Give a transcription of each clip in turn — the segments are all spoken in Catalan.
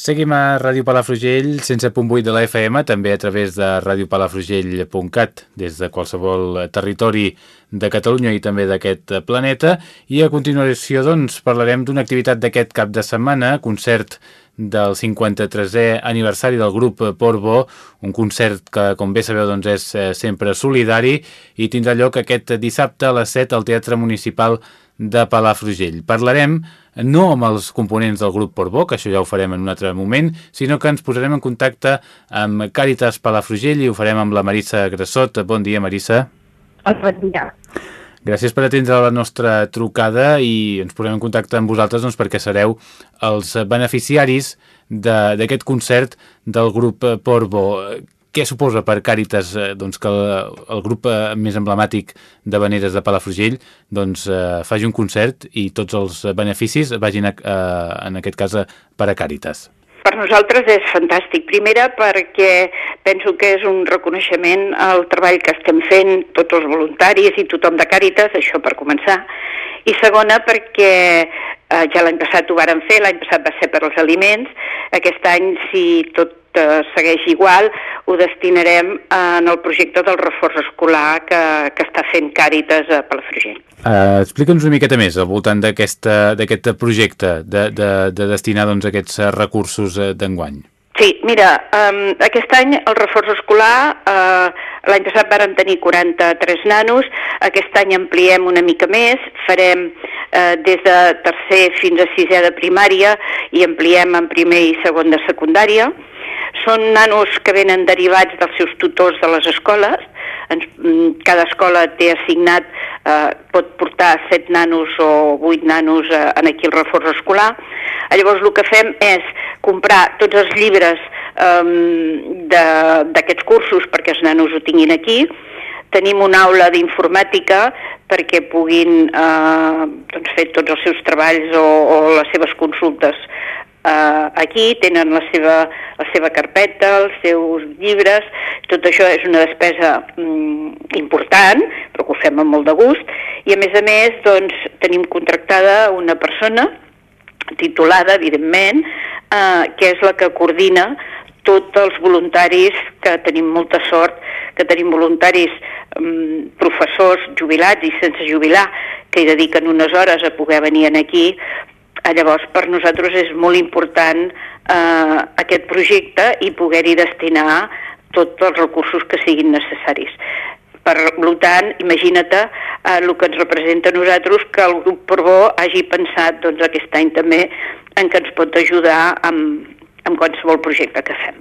Seguim a Ràdio Palafrugell, 107.8 de la FM, també a través de radiopalafrugell.cat, des de qualsevol territori de Catalunya i també d'aquest planeta. I a continuació doncs, parlarem d'una activitat d'aquest cap de setmana, concert del 53è aniversari del grup Portbo, un concert que, com bé sabeu, doncs és eh, sempre solidari i tindrà lloc aquest dissabte a les 7 al Teatre Municipal de Palafrugell. Parlarem no amb els components del grup Portbó, que això ja ho farem en un altre moment, sinó que ens posarem en contacte amb Càritas Palafrugell i ho farem amb la Marissa Grassot. Bon dia, Marissa. Bon dia. Gràcies per atendre la nostra trucada i ens posem en contacte amb vosaltres doncs, perquè sereu els beneficiaris d'aquest concert del grup Portbó. Què suposa per Càritas eh, doncs, que el, el grup eh, més emblemàtic de veneres de Palafrugell doncs, eh, faci un concert i tots els beneficis vagin, a, a, en aquest cas, per a Càritas? Per nosaltres és fantàstic. Primera perquè penso que és un reconeixement al treball que estem fent tots els voluntaris i tothom de Càritas, això per començar. I segona perquè eh, ja l'any passat ho varen fer, l'any passat va ser per als aliments, aquest any si tot eh, segueix igual, ho destinarem en el projecte del reforç escolar que, que està fent Càritas a Palafrugell. Uh, Explica'ns una miqueta més al voltant d'aquest projecte de, de, de destinar doncs, aquests recursos eh, d'enguany. Sí, mira, um, aquest any el reforç escolar, uh, l'any passat varen tenir 43 nanos, aquest any ampliem una mica més, farem uh, des de tercer fins a sisè de primària i ampliem en primer i segon de secundària. Són nanos que venen derivats dels seus tutors de les escoles. Ens, mm, cada escola té assignat, eh, pot portar set nanos o vuit nanos eh, en aquí el reforç escolar. Llavors el que fem és comprar tots els llibres eh, d'aquests cursos perquè els nanos ho tinguin aquí. Tenim una aula d'informàtica perquè puguin eh, doncs fer tots els seus treballs o, o les seves consultes Uh, aquí tenen la seva, la seva carpeta, els seus llibres, tot això és una despesa mm, important, però que ho fem amb molt de gust, i a més a més doncs, tenim contractada una persona titulada, evidentment, uh, que és la que coordina tots els voluntaris, que tenim molta sort, que tenim voluntaris um, professors jubilats i sense jubilar, que hi dediquen unes hores a poder venir aquí llavors, per nosaltres és molt important eh, aquest projecte i poder-hi destinar tots els recursos que siguin necessaris. Per tant, imagina't eh, el que ens representa a nosaltres que el grup Portbó hagi pensat doncs, aquest any també en què ens pot ajudar amb, amb qualsevol projecte que fem.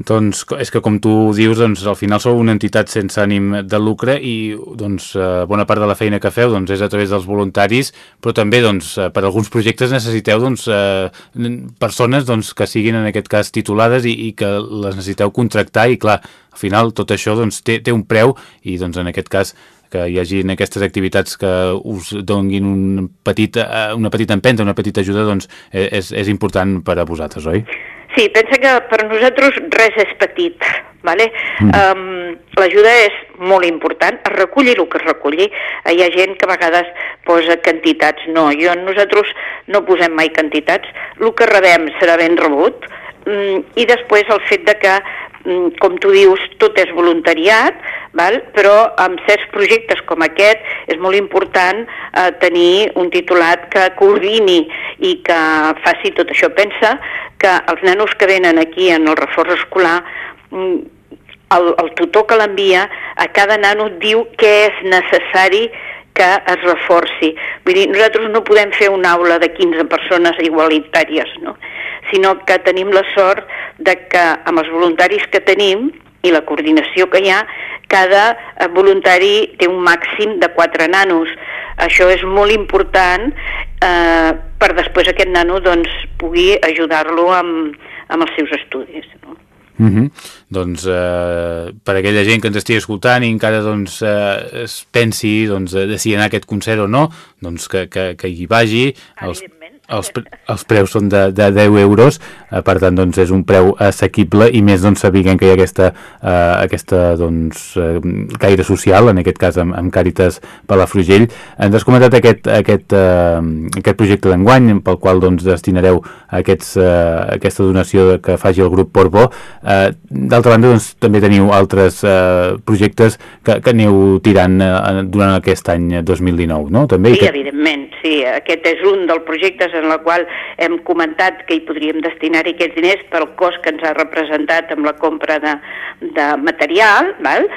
Doncs és que com tu dius, doncs, al final sou una entitat sense ànim de lucre i doncs, eh, bona part de la feina que feu doncs, és a través dels voluntaris, però també doncs, eh, per alguns projectes necessiteu doncs, eh, persones doncs, que siguin en aquest cas titulades i, i que les necessiteu contractar i clar, al final tot això doncs, té, té un preu i doncs, en aquest cas que hi hagi aquestes activitats que us donguin un petit, una petita empenta, una petita ajuda, doncs és, és important per a vosaltres, oi? Sí, pensa que per nosaltres res és petit, vale? Mm. Um, l'ajuda és molt important, es reculli el que es reculli. Hi ha gent que a vegades posa quantitats, no, jo nosaltres no posem mai quantitats, el que rebem serà ben rebut, um, i després el fet de que Mm, com tu dius, tot és voluntariat, val? però amb certs projectes com aquest és molt important eh, tenir un titulat que coordini i que faci tot això. Pensa que els nanos que venen aquí en el reforç escolar mm, el, el tutor que l'envia a cada nano diu què és necessari que es reforci. Vull dir, nosaltres no podem fer una aula de 15 persones igualitàries, no? sinó que tenim la sort de que amb els voluntaris que tenim i la coordinació que hi ha, cada eh, voluntari té un màxim de 4 nanos. Això és molt important eh, per després aquest nano doncs, pugui ajudar-lo amb, amb els seus estudis. No? Mm -hmm. Doncs eh, per aquella gent que ens estigui escoltant i encara doncs, eh, es pensi doncs, de si anar a aquest concert o no, doncs que, que, que hi vagi. Els, els, els preus són de, de 10 euros, eh, per tant doncs, és un preu assequible i més doncs, sabent que hi ha aquesta, eh, aquesta doncs, eh, caire social, en aquest cas amb, amb Càritas Palafrugell. Ens has comentat aquest, aquest, eh, aquest projecte d'enguany pel qual doncs, destinareu aquests, eh, aquesta donació que faci el grup Portbó. Eh, D'altra banda, doncs, també teniu altres eh, projectes que, que aneu tirant eh, durant aquest any 2019, no? També, sí, que... evidentment, sí. Aquest és un dels projectes en la qual hem comentat que hi podríem destinar-hi aquests diners pel cost que ens ha representat amb la compra de, de material, val?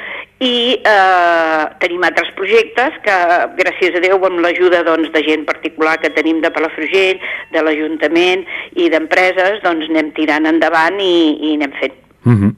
i eh, tenim altres projectes que, gràcies a Déu, amb l'ajuda doncs, de gent particular que tenim de Palafrugell, de l'Ajuntament i d'empreses, doncs anem tirant endavant i, i anem fent. Uh -huh.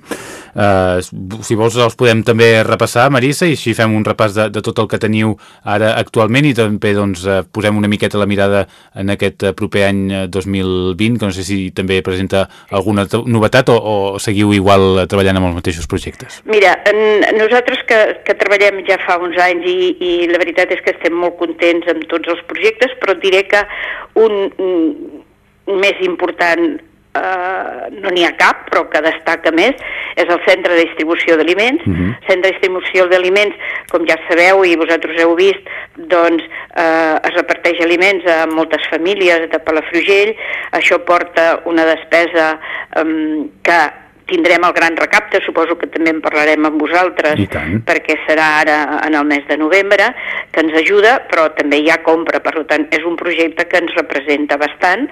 uh, si vols els podem també repassar, Marissa, i així fem un repàs de, de tot el que teniu ara actualment i també doncs, uh, posem una miqueta la mirada en aquest uh, proper any 2020, que no sé si també presenta alguna novetat o, o seguiu igual treballant amb els mateixos projectes. Mira, en, nosaltres que, que treballem ja fa uns anys i, i la veritat és que estem molt contents amb tots els projectes, però diré que un, un més important eh, no n'hi ha cap, però que destaca més, és el Centre de Distribució d'Aliments. Uh mhm. -huh. Centre de Distribució d'Aliments, com ja sabeu i vosaltres heu vist, doncs eh, es reparteix aliments a moltes famílies de Palafrugell. Això porta una despesa eh, que tindrem el gran recapte, suposo que també en parlarem amb vosaltres, perquè serà ara en el mes de novembre, que ens ajuda, però també hi ha compra, per tant, és un projecte que ens representa bastant,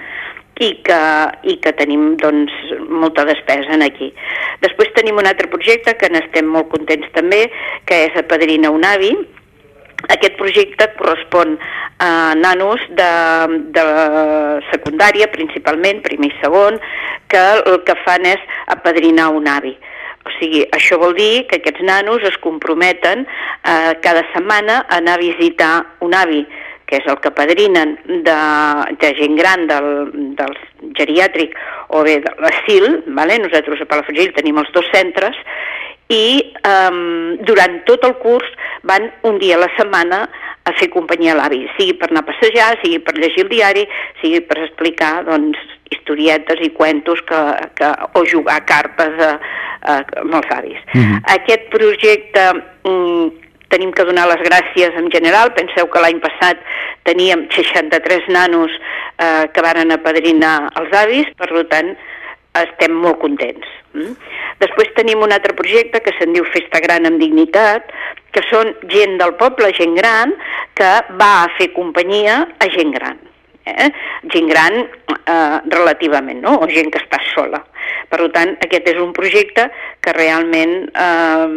i que, i que tenim doncs, molta despesa en aquí. Després tenim un altre projecte que n'estem molt contents també, que és a Padrina un avi. Aquest projecte correspon a nanos de, de secundària, principalment, primer i segon, que el que fan és apadrinar un avi. O sigui, això vol dir que aquests nanos es comprometen eh, cada setmana a anar a visitar un avi que és el que padrinen de, de gent gran del, del geriàtric o bé de l'asil, vale? nosaltres a Palafrugell tenim els dos centres, i um, durant tot el curs van un dia a la setmana a fer companyia a l'avi, sigui per anar a passejar, sigui per llegir el diari, sigui per explicar doncs, historietes i cuentos que, que, o jugar a carpes a, a, amb els avis. Mm -hmm. Aquest projecte mm, tenim que donar les gràcies en general. Penseu que l'any passat teníem 63 nanos eh, que varen apadrinar els avis, per tant, estem molt contents. Mm? Després tenim un altre projecte que se'n diu Festa Gran amb Dignitat, que són gent del poble, gent gran, que va a fer companyia a gent gran. Eh? Gent gran eh, relativament, no? o gent que està sola. Per tant, aquest és un projecte que realment eh,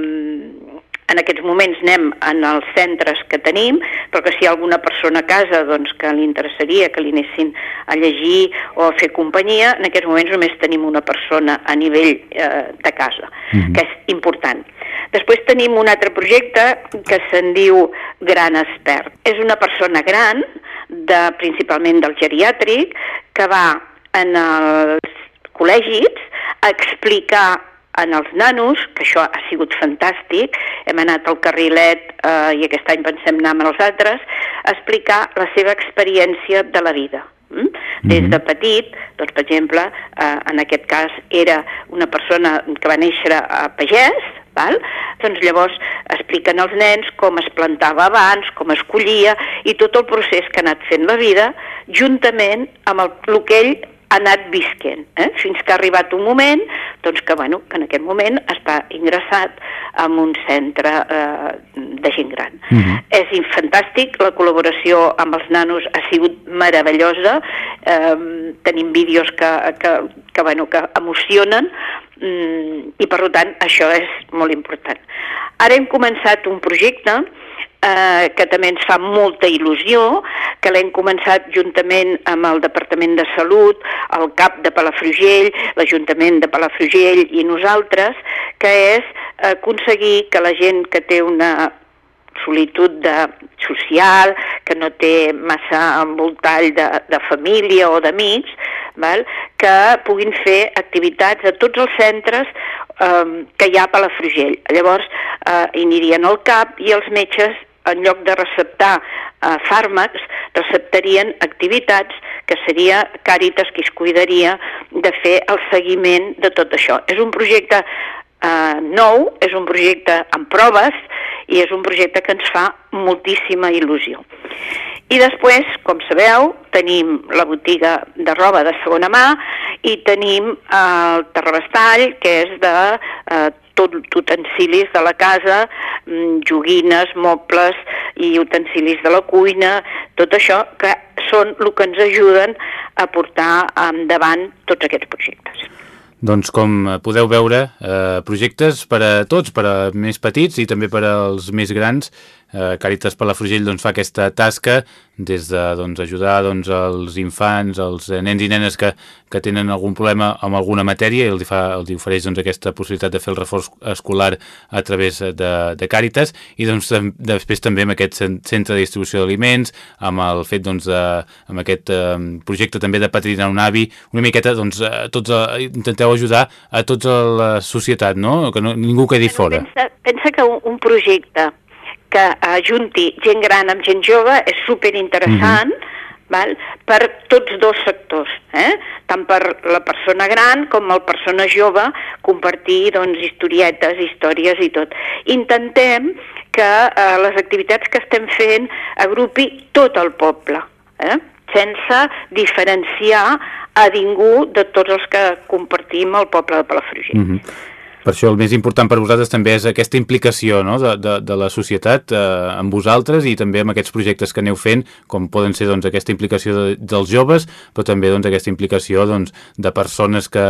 en aquests moments anem en els centres que tenim, però que si hi ha alguna persona a casa doncs, que li interessaria que li anessin a llegir o a fer companyia, en aquests moments només tenim una persona a nivell eh, de casa, mm -hmm. que és important. Després tenim un altre projecte que se'n diu Gran Expert. És una persona gran, de, principalment del geriàtric, que va en els col·legis a explicar en els nanos, que això ha sigut fantàstic, hem anat al carrilet eh, i aquest any pensem anar amb els altres, a explicar la seva experiència de la vida. Mm? Des mhm. de petit, doncs, per exemple, eh, en aquest cas era una persona que va néixer a Pagès, val? doncs llavors expliquen als nens com es plantava abans, com es collia i tot el procés que ha anat fent la vida juntament amb el, el que ell ha anat visquent, eh? fins que ha arribat un moment doncs que, bueno, que en aquest moment està ingressat en un centre eh, de gent gran. Uh mhm. -huh. És fantàstic, la col·laboració amb els nanos ha sigut meravellosa, eh, tenim vídeos que, que, que, bueno, que emocionen mm, i per tant això és molt important. Ara hem començat un projecte eh, que també ens fa molta il·lusió, que l'hem començat juntament amb el Departament de Salut, el CAP de Palafrugell, l'Ajuntament de Palafrugell i nosaltres, que és aconseguir que la gent que té una solitud de, social, que no té massa envoltall de, de família o d'amics, que puguin fer activitats a tots els centres eh, que hi ha a Palafrugell. Llavors, eh, anirien al CAP i els metges en lloc de receptar eh, fàrmacs, receptarien activitats que seria Càritas qui es cuidaria de fer el seguiment de tot això. És un projecte eh, nou, és un projecte amb proves i és un projecte que ens fa moltíssima il·lusió. I després, com sabeu, tenim la botiga de roba de segona mà i tenim el terrabastall, que és de eh, tot utensilis de la casa, mm, joguines, mobles i utensilis de la cuina, tot això que són el que ens ajuden a portar endavant tots aquests projectes. Doncs com podeu veure, eh, projectes per a tots, per a més petits i també per als més grans, eh, Càritas Palafrugell doncs, fa aquesta tasca des de doncs, ajudar doncs, els infants, els nens i nenes que, que tenen algun problema amb alguna matèria i els, fa, els ofereix doncs, aquesta possibilitat de fer el reforç escolar a través de, de Càritas i doncs, després també amb aquest centre de distribució d'aliments, amb el fet doncs, de, amb aquest eh, projecte també de patrinar un avi, una miqueta doncs, tots, eh, intenteu ajudar a tota la societat, no? que no, ningú quedi fora. Pensa, pensa que un, un projecte que ajunti gent gran amb gent jove és superinteressant, mhm. -huh. val? per tots dos sectors, eh? tant per la persona gran com la persona jove, compartir doncs, historietes, històries i tot. Intentem que eh, les activitats que estem fent agrupi tot el poble, eh? sense diferenciar a ningú de tots els que compartim el poble de Palafrugell. Uh mhm. Per això el més important per vosaltres també és aquesta implicació no? de, de, de la societat eh, amb vosaltres i també amb aquests projectes que aneu fent, com poden ser doncs, aquesta implicació de, dels joves, però també doncs, aquesta implicació doncs, de persones que,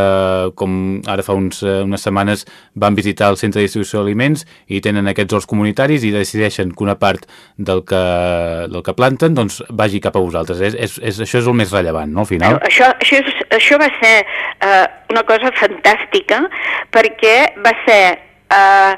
com ara fa uns, eh, unes setmanes, van visitar el centre de distribució d'aliments i tenen aquests horts comunitaris i decideixen que una part del que, del que planten doncs, vagi cap a vosaltres. És, és, és, això és el més rellevant, no, al final? Això, això, és, això va ser eh, una cosa fantàstica perquè va ser eh,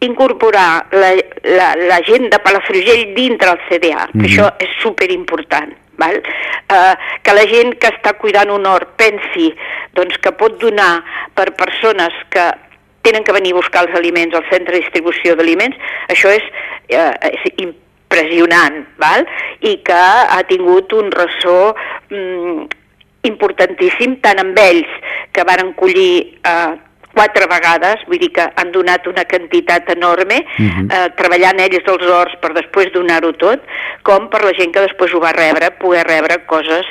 incorporar la, la, la gent de Palafrugell dintre el CDA, mm -hmm. que això és superimportant. Val? Eh, que la gent que està cuidant un hort pensi doncs, que pot donar per persones que tenen que venir a buscar els aliments al centre de distribució d'aliments, això és, eh, és impressionant, val? i que ha tingut un ressò mm, importantíssim tant amb ells que varen collir eh, quatre vegades, vull dir que han donat una quantitat enorme, uh mhm. -huh. eh, treballant ells els horts per després donar-ho tot, com per la gent que després ho va rebre, poder rebre coses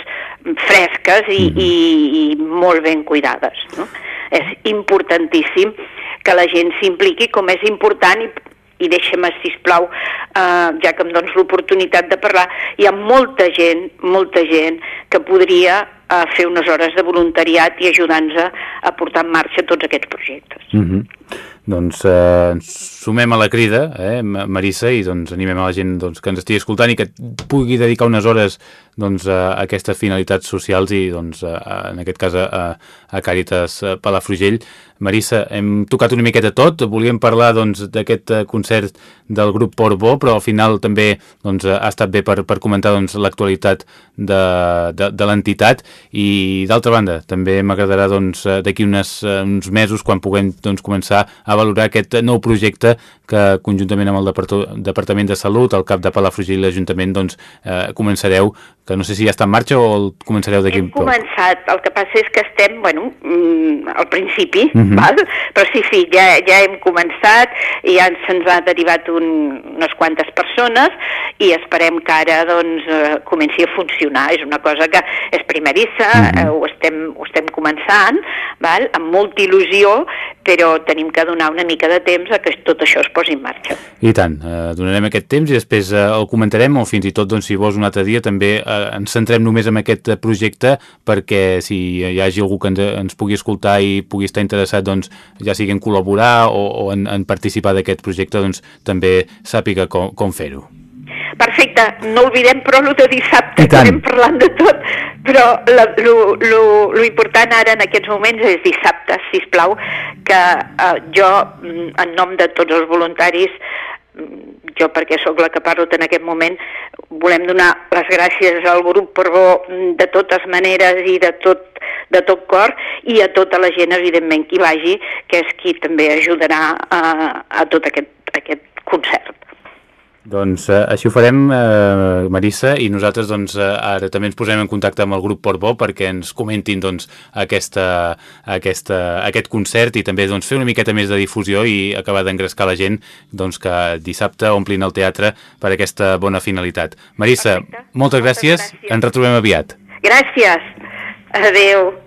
fresques i, uh mhm. -huh. i, i molt ben cuidades. No? És importantíssim que la gent s'impliqui, com és important i i deixa'm, si plau, eh, ja que em dones l'oportunitat de parlar, hi ha molta gent, molta gent que podria a fer unes hores de voluntariat i ajudar-nos a, a portar en marxa tots aquests projectes. Mm -hmm. Doncs eh, sumem a la crida, eh, Marissa, i doncs animem a la gent doncs, que ens estigui escoltant i que pugui dedicar unes hores doncs, a aquestes finalitats socials i doncs, a, en aquest cas a, a Càritas Palafrugell. Marissa, hem tocat una miqueta tot, volíem parlar doncs, d'aquest doncs, concert del grup Port Bo, però al final també doncs, ha estat bé per, per comentar doncs, l'actualitat de, de, de l'entitat i d'altra banda també m'agradarà doncs, d'aquí uns mesos quan puguem doncs, començar a valorar aquest nou projecte que conjuntament amb el Departament de Salut, el CAP de Palafrugell i l'Ajuntament doncs, eh, començareu, que no sé si ja està en marxa o el començareu d'aquí Hem començat, el que passa és que estem, bueno, mm, al principi, uh mhm. -huh. val? però sí, sí, ja, ja hem començat i ja se'ns ha derivat un, unes quantes persones i esperem que ara doncs, eh, comenci a funcionar. És una cosa que és primerissa, uh -huh. eh, ho, estem, ho estem començant, val? amb molta il·lusió, però tenim que donar una mica de temps a que tot això es posi en marxa. I tant, eh, donarem aquest temps i després eh, el comentarem o fins i tot doncs, si vols un altre dia també eh, ens centrem només en aquest projecte perquè si hi hagi algú que ens, ens pugui escoltar i pugui estar interessat doncs, ja sigui en col·laborar o, o en, en participar d'aquest projecte doncs, també sàpiga com, com fer-ho. Perfecte, no oblidem però el de dissabte, que anem parlant de tot, però lo important ara en aquests moments és dissabte, si plau, que eh, jo, mm, en nom de tots els voluntaris, mm, jo perquè sóc la que parlo en aquest moment, volem donar les gràcies al grup Porgó mm, de totes maneres i de tot, de tot cor i a tota la gent, evidentment, qui vagi, que és qui també ajudarà a, a tot aquest, aquest concert. Doncs eh, així ho farem, eh, Marissa, i nosaltres doncs, eh, ara també ens posem en contacte amb el grup Portbó perquè ens comentin doncs, aquesta, aquesta, aquest concert i també doncs, fer una miqueta més de difusió i acabar d'engrescar la gent doncs, que dissabte omplin el teatre per aquesta bona finalitat. Marissa, Perfecte. moltes gràcies, Moltes gràcies. ens retrobem aviat. Gràcies. Adeu.